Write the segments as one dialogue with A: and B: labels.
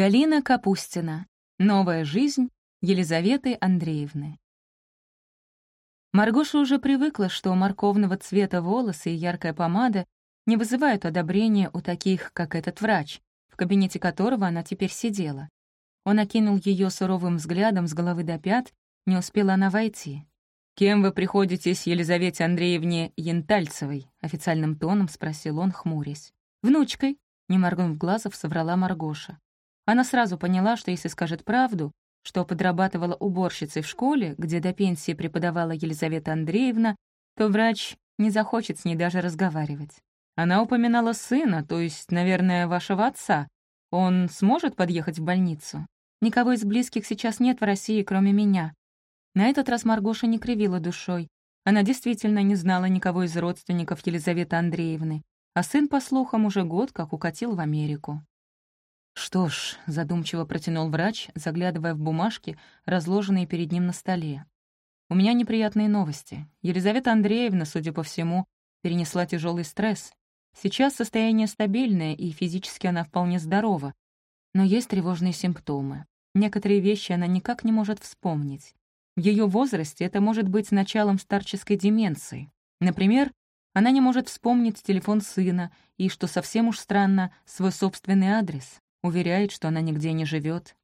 A: Галина Капустина. Новая жизнь Елизаветы Андреевны. Маргоша уже привыкла, что морковного цвета волосы и яркая помада не вызывают одобрения у таких, как этот врач, в кабинете которого она теперь сидела. Он окинул ее суровым взглядом с головы до пят, не успела она войти. «Кем вы приходитесь Елизавете Андреевне Янтальцевой?» — официальным тоном спросил он, хмурясь. «Внучкой», — не моргнув глазов, соврала Маргоша. Она сразу поняла, что если скажет правду, что подрабатывала уборщицей в школе, где до пенсии преподавала Елизавета Андреевна, то врач не захочет с ней даже разговаривать. Она упоминала сына, то есть, наверное, вашего отца. Он сможет подъехать в больницу? Никого из близких сейчас нет в России, кроме меня. На этот раз Маргоша не кривила душой. Она действительно не знала никого из родственников Елизаветы Андреевны, а сын, по слухам, уже год как укатил в Америку. «Что ж», — задумчиво протянул врач, заглядывая в бумажки, разложенные перед ним на столе. «У меня неприятные новости. Елизавета Андреевна, судя по всему, перенесла тяжелый стресс. Сейчас состояние стабильное, и физически она вполне здорова. Но есть тревожные симптомы. Некоторые вещи она никак не может вспомнить. В ее возрасте это может быть началом старческой деменции. Например, она не может вспомнить телефон сына и, что совсем уж странно, свой собственный адрес. Уверяет, что она нигде не живет.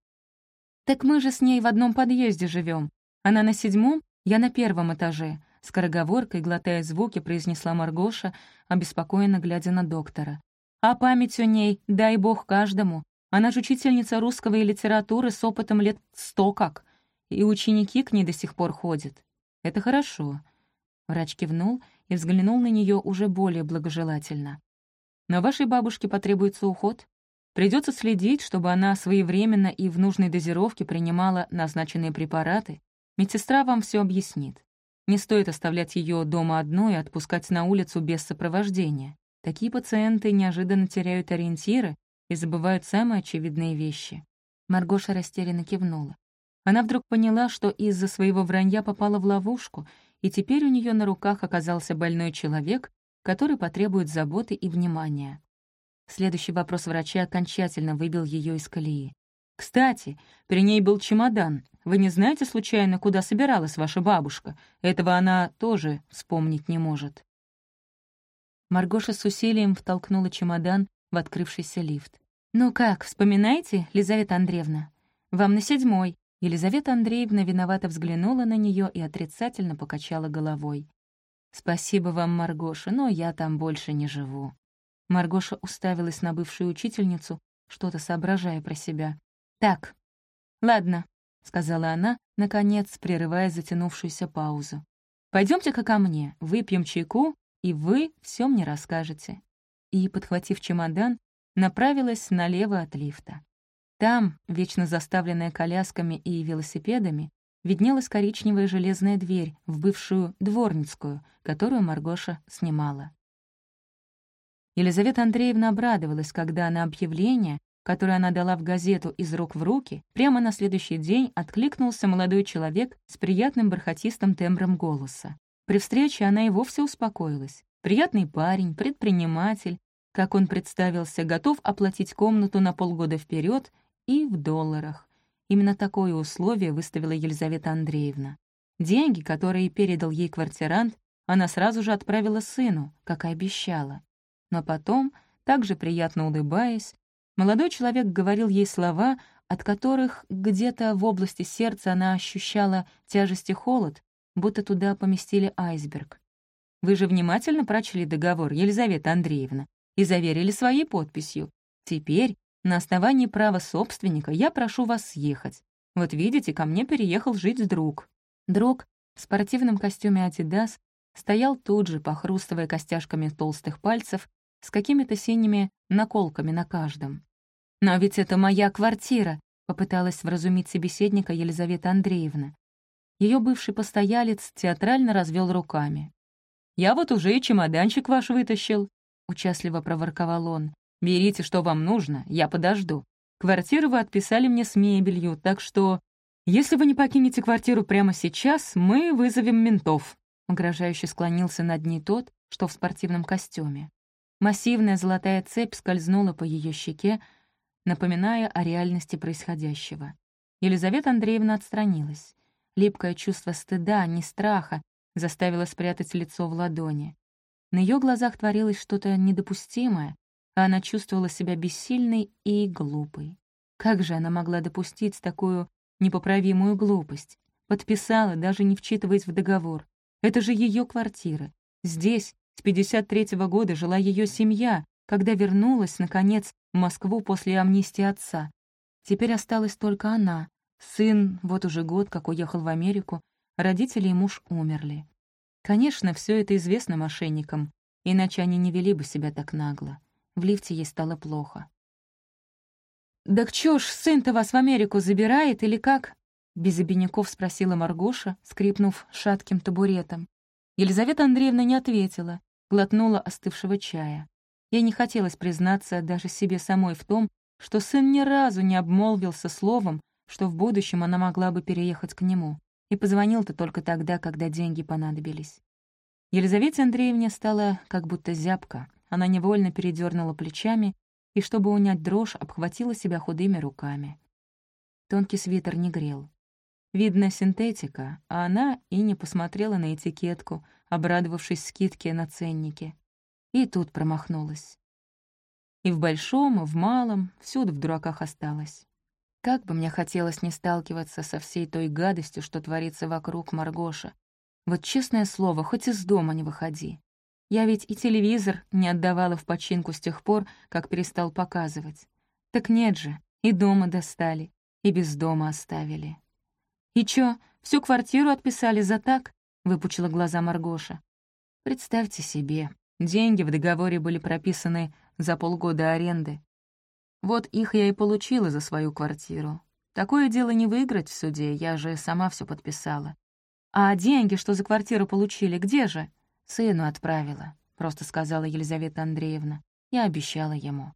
A: «Так мы же с ней в одном подъезде живем. Она на седьмом, я на первом этаже», — скороговоркой, глотая звуки, произнесла Маргоша, обеспокоенно глядя на доктора. «А память у ней, дай бог каждому. Она же учительница русского и литературы с опытом лет сто как. И ученики к ней до сих пор ходят. Это хорошо». Врач кивнул и взглянул на нее уже более благожелательно. «Но вашей бабушке потребуется уход. Придется следить, чтобы она своевременно и в нужной дозировке принимала назначенные препараты. Медсестра вам все объяснит. Не стоит оставлять ее дома одной и отпускать на улицу без сопровождения. Такие пациенты неожиданно теряют ориентиры и забывают самые очевидные вещи. Маргоша растерянно кивнула. Она вдруг поняла, что из-за своего вранья попала в ловушку, и теперь у нее на руках оказался больной человек, который потребует заботы и внимания. Следующий вопрос врача окончательно выбил ее из колеи. «Кстати, при ней был чемодан. Вы не знаете, случайно, куда собиралась ваша бабушка? Этого она тоже вспомнить не может». Маргоша с усилием втолкнула чемодан в открывшийся лифт. «Ну как, вспоминаете, Лизавета Андреевна? Вам на седьмой». Елизавета Андреевна виновато взглянула на нее и отрицательно покачала головой. «Спасибо вам, Маргоша, но я там больше не живу». Маргоша уставилась на бывшую учительницу, что-то соображая про себя. «Так, ладно», — сказала она, наконец, прерывая затянувшуюся паузу. Пойдемте-ка ко мне, выпьем чайку, и вы все мне расскажете». И, подхватив чемодан, направилась налево от лифта. Там, вечно заставленная колясками и велосипедами, виднелась коричневая железная дверь в бывшую дворницкую, которую Маргоша снимала. Елизавета Андреевна обрадовалась, когда на объявление, которое она дала в газету из рук в руки, прямо на следующий день откликнулся молодой человек с приятным бархатистым тембром голоса. При встрече она и вовсе успокоилась. Приятный парень, предприниматель, как он представился, готов оплатить комнату на полгода вперед и в долларах. Именно такое условие выставила Елизавета Андреевна. Деньги, которые передал ей квартирант, она сразу же отправила сыну, как и обещала. Но потом, также приятно улыбаясь, молодой человек говорил ей слова, от которых где-то в области сердца она ощущала тяжесть и холод, будто туда поместили айсберг. «Вы же внимательно прочли договор, Елизавета Андреевна, и заверили своей подписью. Теперь, на основании права собственника, я прошу вас съехать. Вот видите, ко мне переехал жить друг». Друг в спортивном костюме «Адидас» стоял тут же, похрустывая костяшками толстых пальцев с какими-то синими наколками на каждом. «Но ведь это моя квартира», — попыталась вразумить собеседника Елизавета Андреевна. Ее бывший постоялец театрально развел руками. «Я вот уже и чемоданчик ваш вытащил», — участливо проворковал он. «Берите, что вам нужно, я подожду. Квартиру вы отписали мне с мебелью, так что, если вы не покинете квартиру прямо сейчас, мы вызовем ментов». Угрожающе склонился над ней тот, что в спортивном костюме. Массивная золотая цепь скользнула по ее щеке, напоминая о реальности происходящего. Елизавета Андреевна отстранилась. Липкое чувство стыда, не страха, заставило спрятать лицо в ладони. На ее глазах творилось что-то недопустимое, а она чувствовала себя бессильной и глупой. Как же она могла допустить такую непоправимую глупость? Подписала, даже не вчитываясь в договор. Это же ее квартира. Здесь с 53-го года жила ее семья, когда вернулась, наконец, в Москву после амнистии отца. Теперь осталась только она. Сын вот уже год, как уехал в Америку, родители и муж умерли. Конечно, все это известно мошенникам, иначе они не вели бы себя так нагло. В лифте ей стало плохо. «Так чё ж, сын-то вас в Америку забирает или как?» Без обиняков спросила Маргоша, скрипнув шатким табуретом. Елизавета Андреевна не ответила, глотнула остывшего чая. Ей не хотелось признаться даже себе самой в том, что сын ни разу не обмолвился словом, что в будущем она могла бы переехать к нему. И позвонил-то только тогда, когда деньги понадобились. Елизавете Андреевне стало как будто зябко. Она невольно передернула плечами и, чтобы унять дрожь, обхватила себя худыми руками. Тонкий свитер не грел. Видно, синтетика, а она и не посмотрела на этикетку, обрадовавшись скидке на ценники. И тут промахнулась. И в большом, и в малом, всюду в дураках осталась. Как бы мне хотелось не сталкиваться со всей той гадостью, что творится вокруг Маргоша. Вот честное слово, хоть из дома не выходи. Я ведь и телевизор не отдавала в починку с тех пор, как перестал показывать. Так нет же, и дома достали, и без дома оставили. «И чё, всю квартиру отписали за так?» — выпучила глаза Маргоша. «Представьте себе, деньги в договоре были прописаны за полгода аренды. Вот их я и получила за свою квартиру. Такое дело не выиграть в суде, я же сама все подписала. А деньги, что за квартиру получили, где же?» «Сыну отправила», — просто сказала Елизавета Андреевна. Я обещала ему.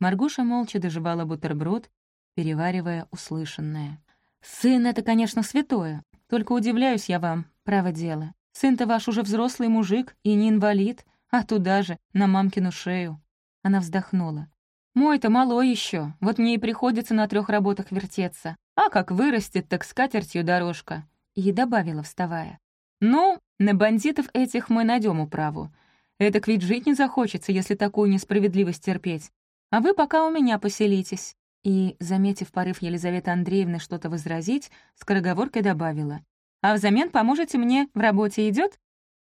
A: Маргуша молча доживала бутерброд, переваривая услышанное. «Сын — это, конечно, святое. Только удивляюсь я вам, право дело. Сын-то ваш уже взрослый мужик и не инвалид, а туда же, на мамкину шею». Она вздохнула. «Мой-то малой еще, вот мне и приходится на трех работах вертеться. А как вырастет, так скатертью дорожка». И добавила, вставая. «Ну, на бандитов этих мы найдем управу. Эдак ведь жить не захочется, если такую несправедливость терпеть. А вы пока у меня поселитесь». И, заметив порыв Елизаветы Андреевны что-то возразить, скороговоркой добавила. «А взамен поможете мне в работе идет?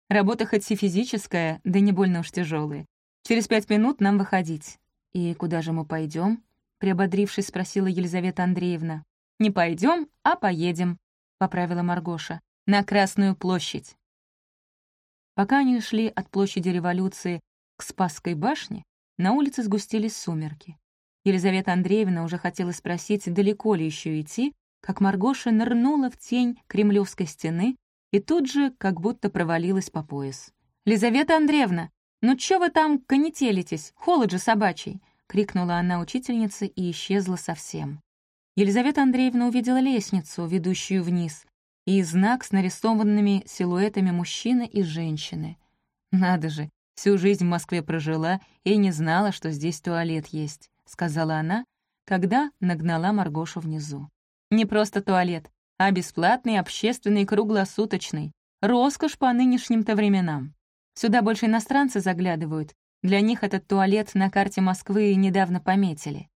A: Работа хоть и физическая, да не больно уж тяжелая. Через пять минут нам выходить». «И куда же мы пойдем? приободрившись, спросила Елизавета Андреевна. «Не пойдем, а поедем», — поправила Маргоша на Красную площадь. Пока они шли от площади революции к Спасской башне, на улице сгустились сумерки. Елизавета Андреевна уже хотела спросить, далеко ли еще идти, как Маргоша нырнула в тень кремлевской стены и тут же как будто провалилась по пояс. «Лизавета Андреевна, ну чё вы там конетелитесь? Холод же собачий!» — крикнула она учительнице и исчезла совсем. Елизавета Андреевна увидела лестницу, ведущую вниз, и знак с нарисованными силуэтами мужчины и женщины. «Надо же, всю жизнь в Москве прожила и не знала, что здесь туалет есть», — сказала она, когда нагнала Маргошу внизу. «Не просто туалет, а бесплатный, общественный, круглосуточный. Роскошь по нынешним-то временам. Сюда больше иностранцы заглядывают. Для них этот туалет на карте Москвы недавно пометили.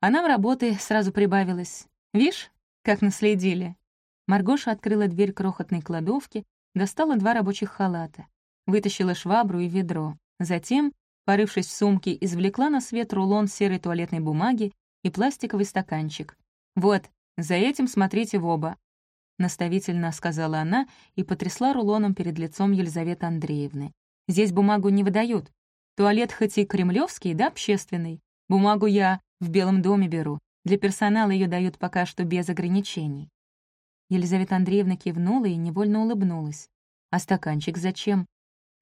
A: А нам работы сразу прибавилось. Вишь, как наследили. Маргоша открыла дверь крохотной кладовки, достала два рабочих халата, вытащила швабру и ведро. Затем, порывшись в сумке, извлекла на свет рулон серой туалетной бумаги и пластиковый стаканчик. «Вот, за этим смотрите в оба», — наставительно сказала она и потрясла рулоном перед лицом Елизаветы Андреевны. «Здесь бумагу не выдают. Туалет хоть и кремлевский, да общественный. Бумагу я в Белом доме беру. Для персонала ее дают пока что без ограничений. Елизавета Андреевна кивнула и невольно улыбнулась. «А стаканчик зачем?»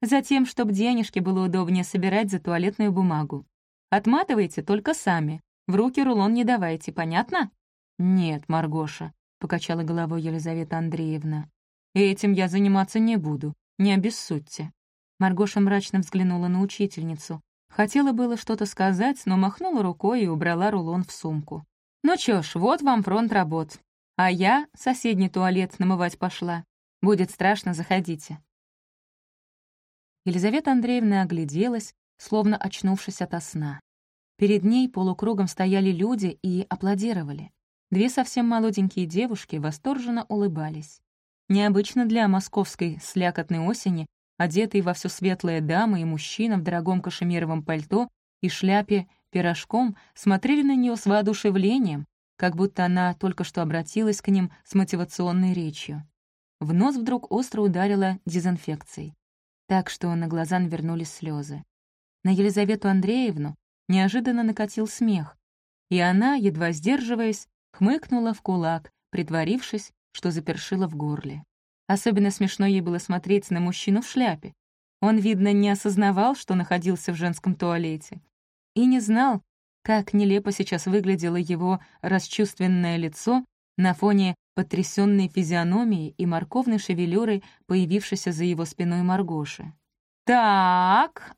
A: «Затем, чтобы денежки было удобнее собирать за туалетную бумагу. Отматывайте только сами. В руки рулон не давайте, понятно?» «Нет, Маргоша», — покачала головой Елизавета Андреевна. «Этим я заниматься не буду, не обессудьте». Маргоша мрачно взглянула на учительницу. Хотела было что-то сказать, но махнула рукой и убрала рулон в сумку. «Ну чё ж, вот вам фронт работ. А я соседний туалет намывать пошла. Будет страшно, заходите». Елизавета Андреевна огляделась, словно очнувшись ото сна. Перед ней полукругом стояли люди и аплодировали. Две совсем молоденькие девушки восторженно улыбались. Необычно для московской слякотной осени одетые во все светлое дамы и мужчина в дорогом кашемировом пальто и шляпе пирожком смотрели на нее с воодушевлением, как будто она только что обратилась к ним с мотивационной речью. В нос вдруг остро ударила дезинфекцией, так что на глаза навернулись слезы. На Елизавету Андреевну неожиданно накатил смех, и она, едва сдерживаясь, хмыкнула в кулак, притворившись, что запершила в горле. Особенно смешно ей было смотреть на мужчину в шляпе. Он, видно, не осознавал, что находился в женском туалете. И не знал, как нелепо сейчас выглядело его расчувственное лицо на фоне потрясенной физиономии и морковной шевелюры, появившейся за его спиной Маргоши. «Так,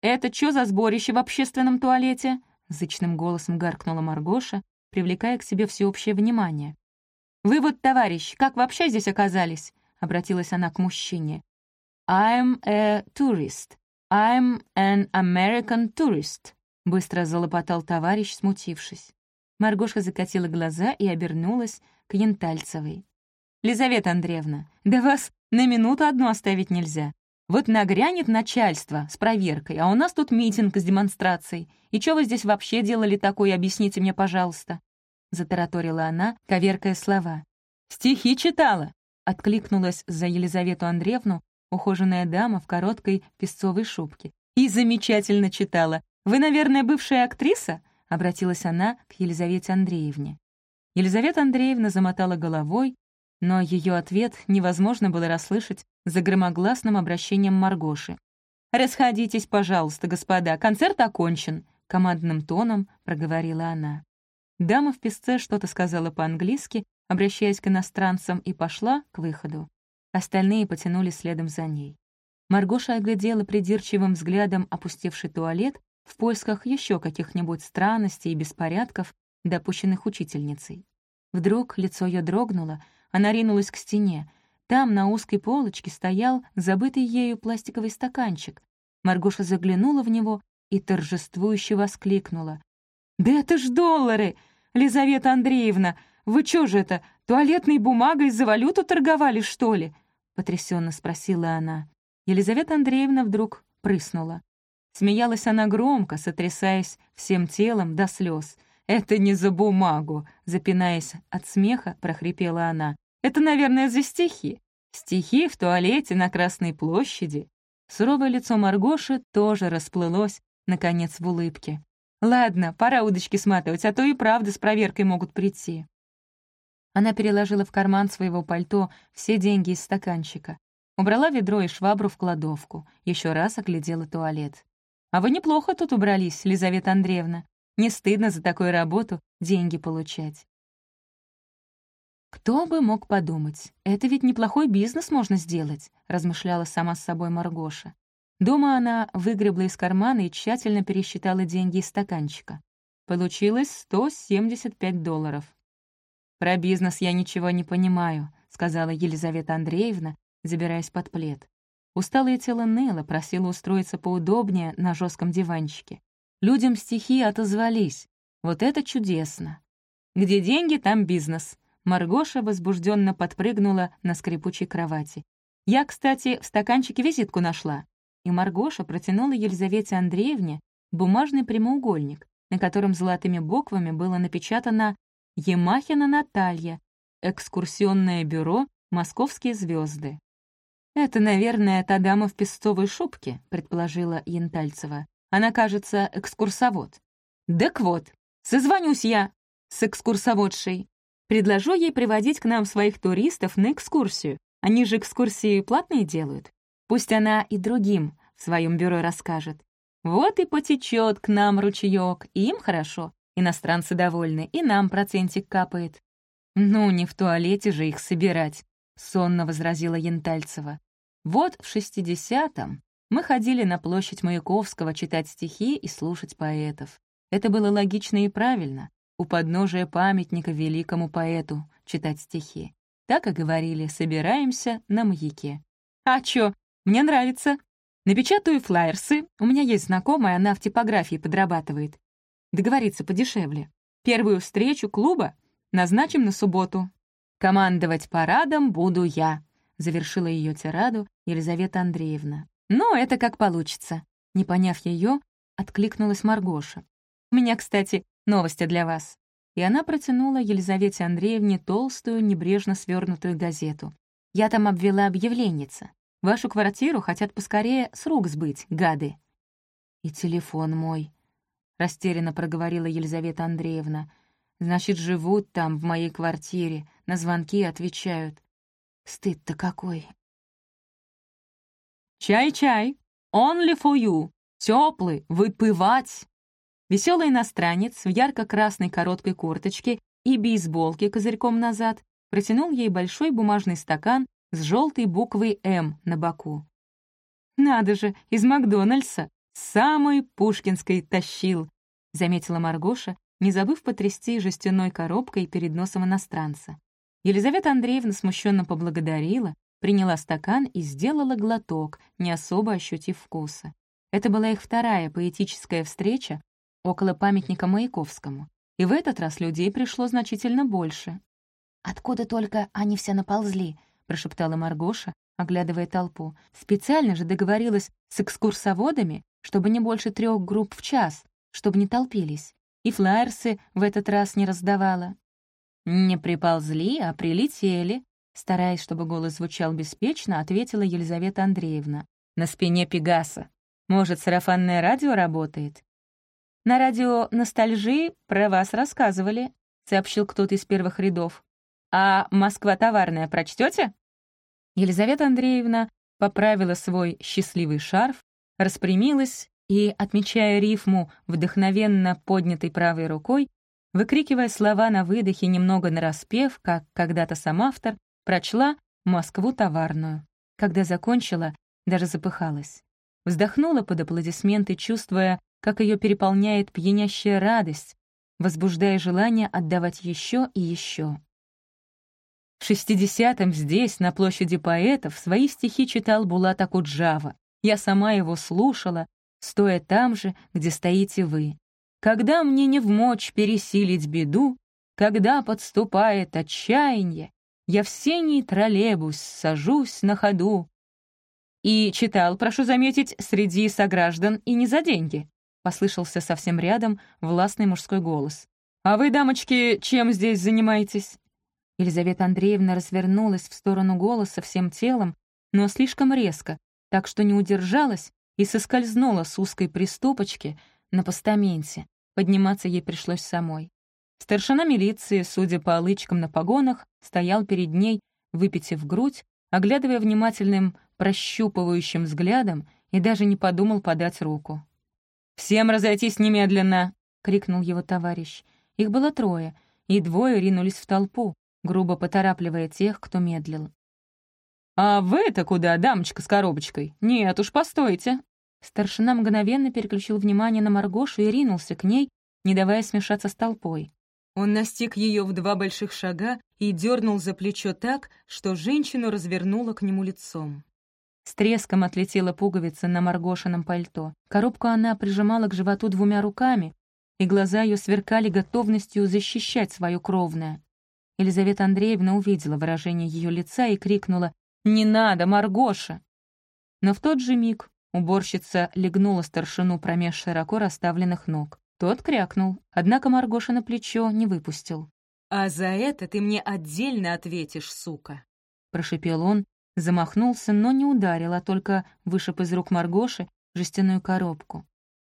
A: это что за сборище в общественном туалете?» — зычным голосом гаркнула Маргоша, привлекая к себе всеобщее внимание. «Вы вот, товарищ, как вообще здесь оказались? обратилась она к мужчине. «I'm a tourist. I'm an American tourist», — быстро залопотал товарищ, смутившись. Маргошка закатила глаза и обернулась к Янтальцевой. «Лизавета Андреевна, да вас на минуту одну оставить нельзя. Вот нагрянет начальство с проверкой, а у нас тут митинг с демонстрацией. И что вы здесь вообще делали такое, объясните мне, пожалуйста?» Затараторила она, коверкая слова. «Стихи читала. Откликнулась за Елизавету Андреевну ухоженная дама в короткой песцовой шубке. «И замечательно читала. Вы, наверное, бывшая актриса?» — обратилась она к Елизавете Андреевне. Елизавета Андреевна замотала головой, но ее ответ невозможно было расслышать за громогласным обращением Маргоши. «Расходитесь, пожалуйста, господа, концерт окончен», — командным тоном проговорила она. Дама в песце что-то сказала по-английски, обращаясь к иностранцам, и пошла к выходу. Остальные потянули следом за ней. Маргоша оглядела придирчивым взглядом опустевший туалет в поисках еще каких-нибудь странностей и беспорядков, допущенных учительницей. Вдруг лицо ее дрогнуло, она ринулась к стене. Там, на узкой полочке, стоял забытый ею пластиковый стаканчик. Маргоша заглянула в него и торжествующе воскликнула. «Да это ж доллары! Лизавета Андреевна, вы чё же это, туалетной бумагой за валюту торговали, что ли?» — потрясенно спросила она. Елизавета Андреевна вдруг прыснула. Смеялась она громко, сотрясаясь всем телом до слез. «Это не за бумагу», — запинаясь от смеха, прохрипела она. «Это, наверное, за стихи. Стихи в туалете на Красной площади». Суровое лицо Маргоши тоже расплылось, наконец, в улыбке. «Ладно, пора удочки сматывать, а то и правда с проверкой могут прийти». Она переложила в карман своего пальто все деньги из стаканчика. Убрала ведро и швабру в кладовку. Еще раз оглядела туалет. «А вы неплохо тут убрались, Лизавета Андреевна. Не стыдно за такую работу деньги получать». «Кто бы мог подумать, это ведь неплохой бизнес можно сделать», размышляла сама с собой Маргоша. Дома она выгребла из кармана и тщательно пересчитала деньги из стаканчика. Получилось 175 долларов. «Про бизнес я ничего не понимаю», — сказала Елизавета Андреевна, забираясь под плед. Усталое тело ныло, просило устроиться поудобнее на жестком диванчике. Людям стихи отозвались. Вот это чудесно. Где деньги, там бизнес. Маргоша возбужденно подпрыгнула на скрипучей кровати. «Я, кстати, в стаканчике визитку нашла». И Маргоша протянула Елизавете Андреевне бумажный прямоугольник, на котором золотыми буквами было напечатано Емахина Наталья, экскурсионное бюро «Московские звезды». «Это, наверное, та дама в песцовой шубке», — предположила Янтальцева. «Она, кажется, экскурсовод». «Так вот, созвонюсь я с экскурсоводшей. Предложу ей приводить к нам своих туристов на экскурсию. Они же экскурсии платные делают. Пусть она и другим в своем бюро расскажет. Вот и потечет к нам ручеек, и им хорошо. Иностранцы довольны, и нам процентик капает». «Ну, не в туалете же их собирать», — сонно возразила Янтальцева. «Вот в шестидесятом Мы ходили на площадь Маяковского читать стихи и слушать поэтов. Это было логично и правильно. У подножия памятника великому поэту читать стихи. Так и говорили, собираемся на маяке. А чё, мне нравится. Напечатаю флаерсы, у меня есть знакомая, она в типографии подрабатывает. Договориться подешевле. Первую встречу клуба назначим на субботу. Командовать парадом буду я, завершила ее тираду Елизавета Андреевна. «Ну, это как получится». Не поняв ее, откликнулась Маргоша. «У меня, кстати, новости для вас». И она протянула Елизавете Андреевне толстую, небрежно свернутую газету. «Я там обвела объявленница. Вашу квартиру хотят поскорее с рук сбыть, гады». «И телефон мой», — растерянно проговорила Елизавета Андреевна. «Значит, живут там, в моей квартире, на звонки отвечают. Стыд-то какой, «Чай-чай! Only for you! Теплый! Выпивать!» Веселый иностранец в ярко-красной короткой курточке и бейсболке козырьком назад протянул ей большой бумажный стакан с желтой буквой «М» на боку. «Надо же, из Макдональдса! Самой пушкинской тащил!» — заметила Маргоша, не забыв потрясти жестяной коробкой перед носом иностранца. Елизавета Андреевна смущенно поблагодарила, приняла стакан и сделала глоток, не особо ощутив вкуса. Это была их вторая поэтическая встреча около памятника Маяковскому, и в этот раз людей пришло значительно больше. «Откуда только они все наползли?» — прошептала Маргоша, оглядывая толпу. «Специально же договорилась с экскурсоводами, чтобы не больше трех групп в час, чтобы не толпились. И флаерсы в этот раз не раздавала». «Не приползли, а прилетели», Стараясь, чтобы голос звучал беспечно, ответила Елизавета Андреевна. «На спине Пегаса. Может, сарафанное радио работает?» «На радио «Ностальжи» про вас рассказывали», — сообщил кто-то из первых рядов. «А «Москва товарная» прочтете? Елизавета Андреевна поправила свой счастливый шарф, распрямилась и, отмечая рифму вдохновенно поднятой правой рукой, выкрикивая слова на выдохе немного нараспев, как когда-то сам автор, Прочла «Москву товарную». Когда закончила, даже запыхалась. Вздохнула под аплодисменты, чувствуя, как ее переполняет пьянящая радость, возбуждая желание отдавать еще и еще. В шестидесятом здесь, на площади поэтов, свои стихи читал Булат Акуджава. Я сама его слушала, стоя там же, где стоите вы. Когда мне не вмочь пересилить беду, когда подступает отчаяние, я в синий троллейбус сажусь на ходу. И читал, прошу заметить, среди сограждан и не за деньги. Послышался совсем рядом властный мужской голос. «А вы, дамочки, чем здесь занимаетесь?» Елизавета Андреевна развернулась в сторону голоса всем телом, но слишком резко, так что не удержалась и соскользнула с узкой приступочки на постаменте. Подниматься ей пришлось самой. Старшина милиции, судя по лычкам на погонах, стоял перед ней, выпитив грудь, оглядывая внимательным, прощупывающим взглядом и даже не подумал подать руку. «Всем разойтись немедленно!» — крикнул его товарищ. Их было трое, и двое ринулись в толпу, грубо поторапливая тех, кто медлил. «А вы-то куда, дамочка с коробочкой? Нет уж, постойте!» Старшина мгновенно переключил внимание на Маргошу и ринулся к ней, не давая смешаться с толпой. Он настиг ее в два больших шага и дернул за плечо так, что женщину развернуло к нему лицом. С треском отлетела пуговица на Маргошином пальто. Коробку она прижимала к животу двумя руками, и глаза ее сверкали готовностью защищать свою кровное. Елизавета Андреевна увидела выражение ее лица и крикнула «Не надо, Маргоша!». Но в тот же миг уборщица легнула старшину промеж широко расставленных ног. Тот крякнул, однако Маргоша на плечо не выпустил. «А за это ты мне отдельно ответишь, сука!» Прошипел он, замахнулся, но не ударил, а только вышиб из рук Маргоши жестяную коробку.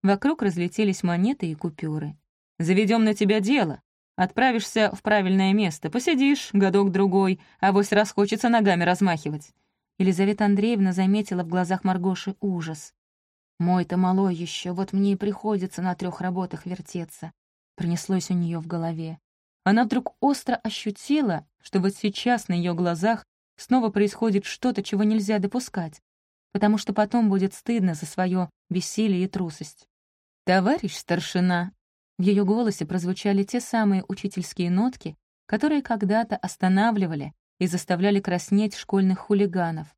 A: Вокруг разлетелись монеты и купюры. «Заведем на тебя дело. Отправишься в правильное место, посидишь годок-другой, а вось расхочется ногами размахивать». Елизавета Андреевна заметила в глазах Маргоши ужас. Мой-то малой еще, вот мне и приходится на трех работах вертеться. Пронеслось у нее в голове. Она вдруг остро ощутила, что вот сейчас на ее глазах снова происходит что-то, чего нельзя допускать. потому что потом будет стыдно за свое бессилие и трусость. «Товарищ старшина!» В ее голосе прозвучали те самые учительские нотки, которые когда-то останавливали и заставляли краснеть школьных хулиганов.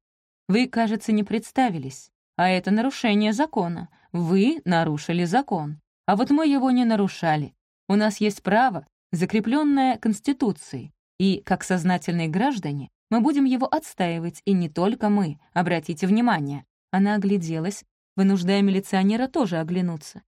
A: «Вы, кажется, не представились, а это нарушение закона. Вы нарушили закон, а вот мы его не нарушали. У нас есть право, закрепленное Конституцией, и, как сознательные граждане, мы будем его отстаивать, и не только мы, обратите внимание». Она огляделась, вынуждая милиционера тоже оглянуться.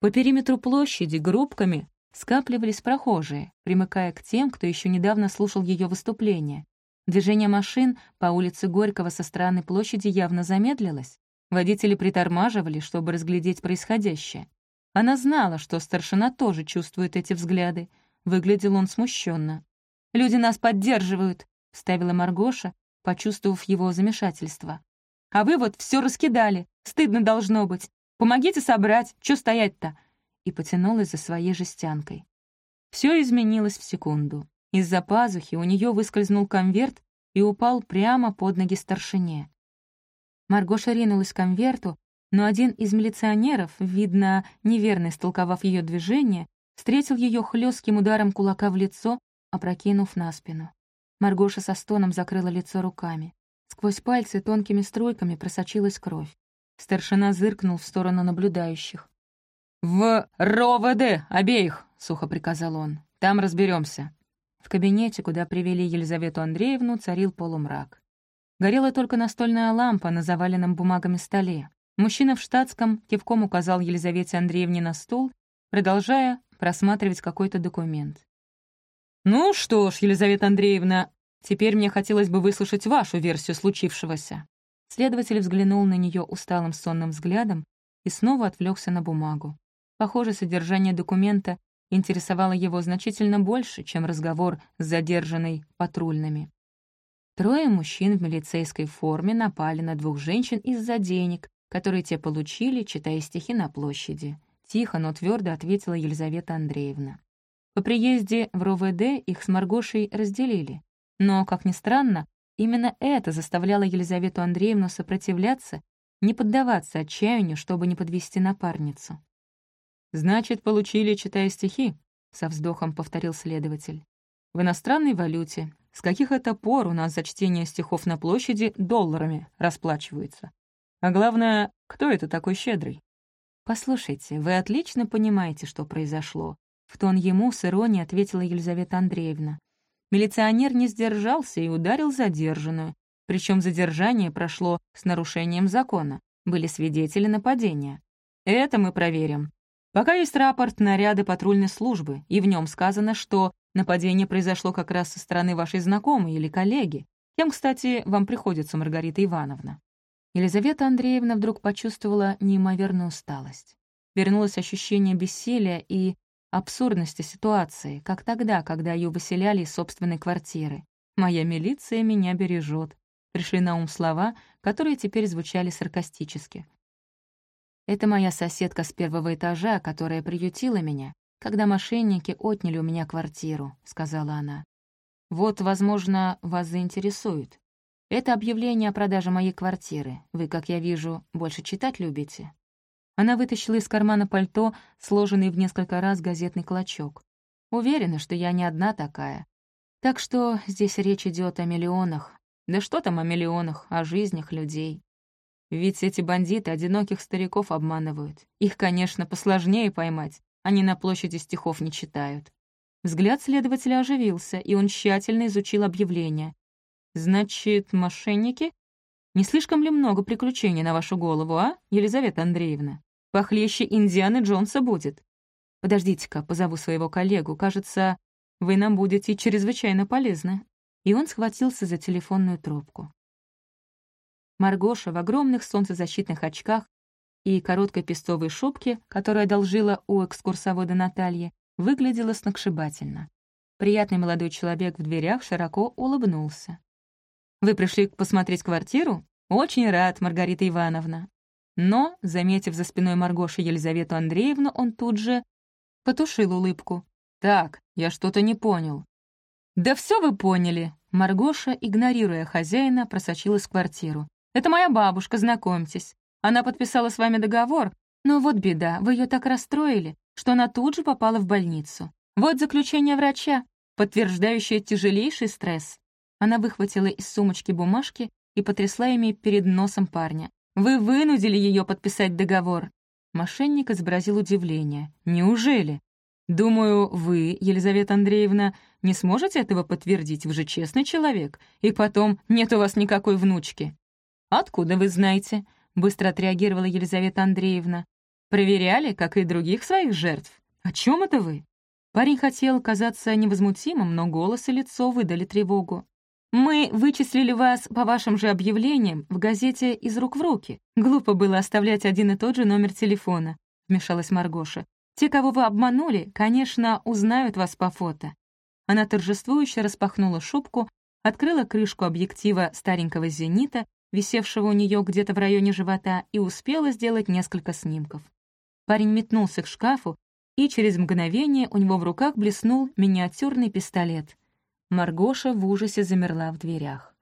A: По периметру площади группками скапливались прохожие, примыкая к тем, кто еще недавно слушал ее выступление. Движение машин по улице Горького со стороны площади явно замедлилось. Водители притормаживали, чтобы разглядеть происходящее. Она знала, что старшина тоже чувствует эти взгляды. Выглядел он смущенно. «Люди нас поддерживают», — вставила Маргоша, почувствовав его замешательство. «А вы вот все раскидали. Стыдно должно быть. Помогите собрать, что стоять-то?» И потянулась за своей жестянкой. Все изменилось в секунду. Из-за пазухи у нее выскользнул конверт и упал прямо под ноги старшине. Маргоша ринулась к конверту, но один из милиционеров, видно, неверно истолковав ее движение, встретил ее хлестким ударом кулака в лицо, опрокинув на спину. Маргоша со стоном закрыла лицо руками. Сквозь пальцы тонкими струйками просочилась кровь. Старшина зыркнул в сторону наблюдающих. «В РОВД обеих!» — сухо приказал он. «Там разберемся. В кабинете, куда привели Елизавету Андреевну, царил полумрак. Горела только настольная лампа на заваленном бумагами столе. Мужчина в штатском кивком указал Елизавете Андреевне на стол, продолжая просматривать какой-то документ. «Ну что ж, Елизавета Андреевна, теперь мне хотелось бы выслушать вашу версию случившегося. Следователь взглянул на нее усталым сонным взглядом и снова отвлекся на бумагу. Похоже, содержание документа интересовало его значительно больше, чем разговор с задержанной патрульными. Трое мужчин в милицейской форме напали на двух женщин из-за денег, которые те получили, читая стихи на площади. Тихо, но твердо ответила Елизавета Андреевна. По приезде в РОВД их с Маргошей разделили. Но, как ни странно, Именно это заставляло Елизавету Андреевну сопротивляться, не поддаваться отчаянию, чтобы не подвести напарницу. «Значит, получили, читая стихи?» — со вздохом повторил следователь. «В иностранной валюте. С каких это пор у нас за чтение стихов на площади долларами расплачиваются? А главное, кто это такой щедрый?» «Послушайте, вы отлично понимаете, что произошло», — в тон ему с иронией ответила Елизавета Андреевна. Милиционер не сдержался и ударил задержанную, причем задержание прошло с нарушением закона, были свидетели нападения. Это мы проверим. Пока есть рапорт наряды патрульной службы, и в нем сказано, что нападение произошло как раз со стороны вашей знакомой или коллеги. Кем, кстати, вам приходится Маргарита Ивановна? Елизавета Андреевна вдруг почувствовала неимоверную усталость. Вернулось ощущение бессилия и абсурдности ситуации, как тогда, когда ее выселяли из собственной квартиры. «Моя милиция меня бережет», пришли на ум слова, которые теперь звучали саркастически. «Это моя соседка с первого этажа, которая приютила меня, когда мошенники отняли у меня квартиру», — сказала она. «Вот, возможно, вас заинтересует. Это объявление о продаже моей квартиры. Вы, как я вижу, больше читать любите. Она вытащила из кармана пальто сложенный в несколько раз газетный клочок. Уверена, что я не одна такая. Так что здесь речь идет о миллионах. Да что там о миллионах, о жизнях людей. Ведь эти бандиты одиноких стариков обманывают. Их, конечно, посложнее поймать. Они на площади стихов не читают. Взгляд следователя оживился, и он тщательно изучил объявление. «Значит, мошенники? Не слишком ли много приключений на вашу голову, а, Елизавета Андреевна?» Похлеще Индианы Джонса будет. Подождите-ка, позову своего коллегу. Кажется, вы нам будете чрезвычайно полезны». И он схватился за телефонную трубку. Маргоша в огромных солнцезащитных очках и короткой пестовой шубке, которую одолжила у экскурсовода Натальи, выглядела сногсшибательно. Приятный молодой человек в дверях широко улыбнулся. «Вы пришли посмотреть квартиру? Очень рад, Маргарита Ивановна. Но, заметив за спиной Маргоши Елизавету Андреевну, он тут же потушил улыбку. «Так, я что-то не понял». «Да все вы поняли!» Маргоша, игнорируя хозяина, просочилась в квартиру. Это моя бабушка, знакомьтесь. Она подписала с вами договор, но вот беда, вы ее так расстроили, что она тут же попала в больницу. Вот заключение врача, подтверждающее тяжелейший стресс. Она выхватила из сумочки бумажки и потрясла ими перед носом парня. «Вы вынудили ее подписать договор!» Мошенник изобразил удивление. «Неужели?» «Думаю, вы, Елизавета Андреевна, не сможете этого подтвердить, вы же честный человек. И потом, нет у вас никакой внучки». «Откуда вы знаете?» — быстро отреагировала Елизавета Андреевна. «Проверяли, как и других своих жертв. О чем это вы?» Парень хотел казаться невозмутимым, но голос и лицо выдали тревогу. «Мы вычислили вас по вашим же объявлениям в газете «Из рук в руки». Глупо было оставлять один и тот же номер телефона», — вмешалась Маргоша. «Те, кого вы обманули, конечно, узнают вас по фото». Она торжествующе распахнула шубку, открыла крышку объектива старенького «Зенита», висевшего у нее где-то в районе живота, и успела сделать несколько снимков. Парень метнулся к шкафу, и через мгновение у него в руках блеснул миниатюрный пистолет. Маргоша в ужасе замерла в дверях.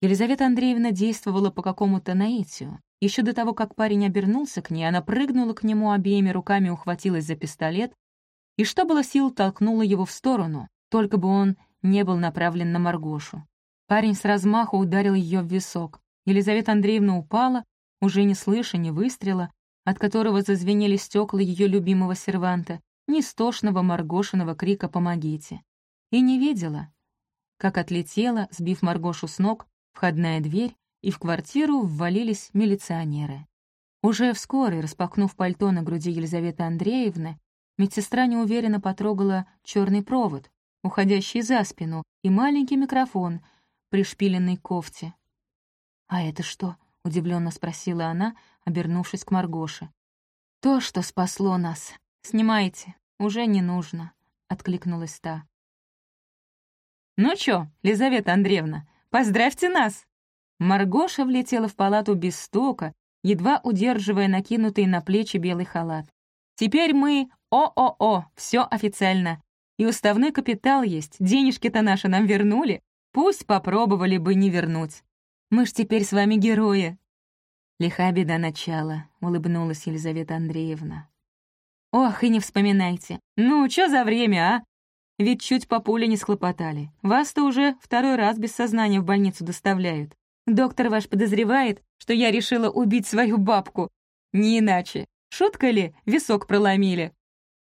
A: Елизавета Андреевна действовала по какому-то наитию. Еще до того, как парень обернулся к ней, она прыгнула к нему обеими руками, ухватилась за пистолет и, что было сил, толкнула его в сторону, только бы он не был направлен на Маргошу. Парень с размаху ударил ее в висок. Елизавета Андреевна упала, уже не слыша ни выстрела, от которого зазвенели стекла ее любимого серванта, ни стошного Маргошиного крика «Помогите!» и не видела, как отлетела, сбив Маргошу с ног, входная дверь, и в квартиру ввалились милиционеры. Уже вскоре, распахнув пальто на груди Елизаветы Андреевны, медсестра неуверенно потрогала черный провод, уходящий за спину, и маленький микрофон, пришпиленный к кофте. «А это что?» — удивленно спросила она, обернувшись к Маргоше. «То, что спасло нас. Снимайте, уже не нужно», — откликнулась та. «Ну чё, Лизавета Андреевна, поздравьте нас!» Маргоша влетела в палату без стука, едва удерживая накинутый на плечи белый халат. «Теперь мы о-о-о, все официально. И уставной капитал есть, денежки-то наши нам вернули. Пусть попробовали бы не вернуть. Мы ж теперь с вами герои». «Лиха беда начала», — улыбнулась Елизавета Андреевна. «Ох, и не вспоминайте. Ну, что за время, а? Ведь чуть по пуле не схлопотали. Вас-то уже второй раз без сознания в больницу доставляют. Доктор ваш подозревает, что я решила убить свою бабку. Не иначе. Шутка ли, висок проломили?»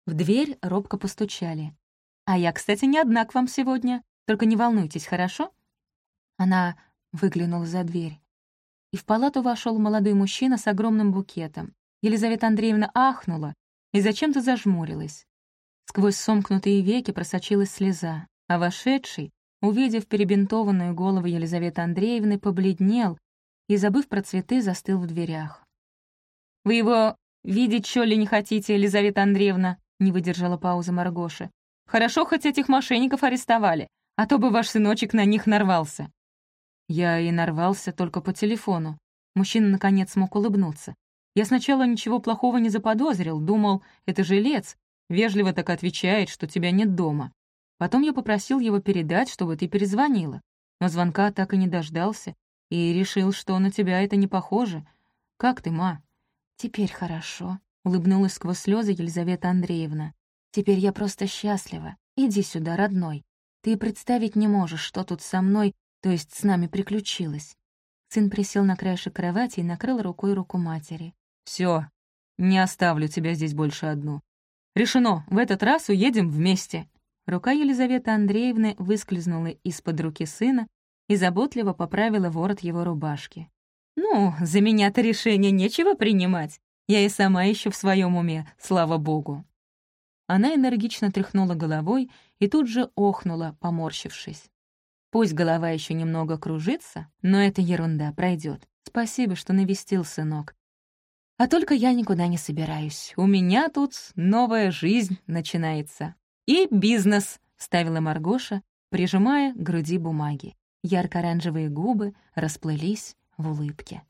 A: В дверь робко постучали. «А я, кстати, не одна к вам сегодня. Только не волнуйтесь, хорошо?» Она выглянула за дверь. И в палату вошел молодой мужчина с огромным букетом. Елизавета Андреевна ахнула и зачем-то зажмурилась. Сквозь сомкнутые веки просочилась слеза, а вошедший, увидев перебинтованную голову Елизаветы Андреевны, побледнел и, забыв про цветы, застыл в дверях. «Вы его видеть, что ли, не хотите, Елизавета Андреевна?» — не выдержала паузы Маргоша. «Хорошо, хоть этих мошенников арестовали, а то бы ваш сыночек на них нарвался». Я и нарвался только по телефону. Мужчина, наконец, смог улыбнуться. Я сначала ничего плохого не заподозрил, думал, это жилец, Вежливо так отвечает, что тебя нет дома. Потом я попросил его передать, чтобы ты перезвонила. Но звонка так и не дождался, и решил, что на тебя это не похоже. Как ты, ма?» «Теперь хорошо», — улыбнулась сквозь слезы Елизавета Андреевна. «Теперь я просто счастлива. Иди сюда, родной. Ты представить не можешь, что тут со мной, то есть с нами приключилось». Сын присел на краешек кровати и накрыл рукой руку матери. Все, не оставлю тебя здесь больше одну. Решено, в этот раз уедем вместе». Рука Елизаветы Андреевны выскользнула из-под руки сына и заботливо поправила ворот его рубашки. «Ну, за меня-то решение нечего принимать. Я и сама еще в своем уме, слава богу». Она энергично тряхнула головой и тут же охнула, поморщившись. Пусть голова еще немного кружится, но эта ерунда пройдет. Спасибо, что навестил, сынок. А только я никуда не собираюсь. У меня тут новая жизнь начинается. И бизнес, — ставила Маргоша, прижимая к груди бумаги. Ярко-оранжевые губы расплылись в улыбке.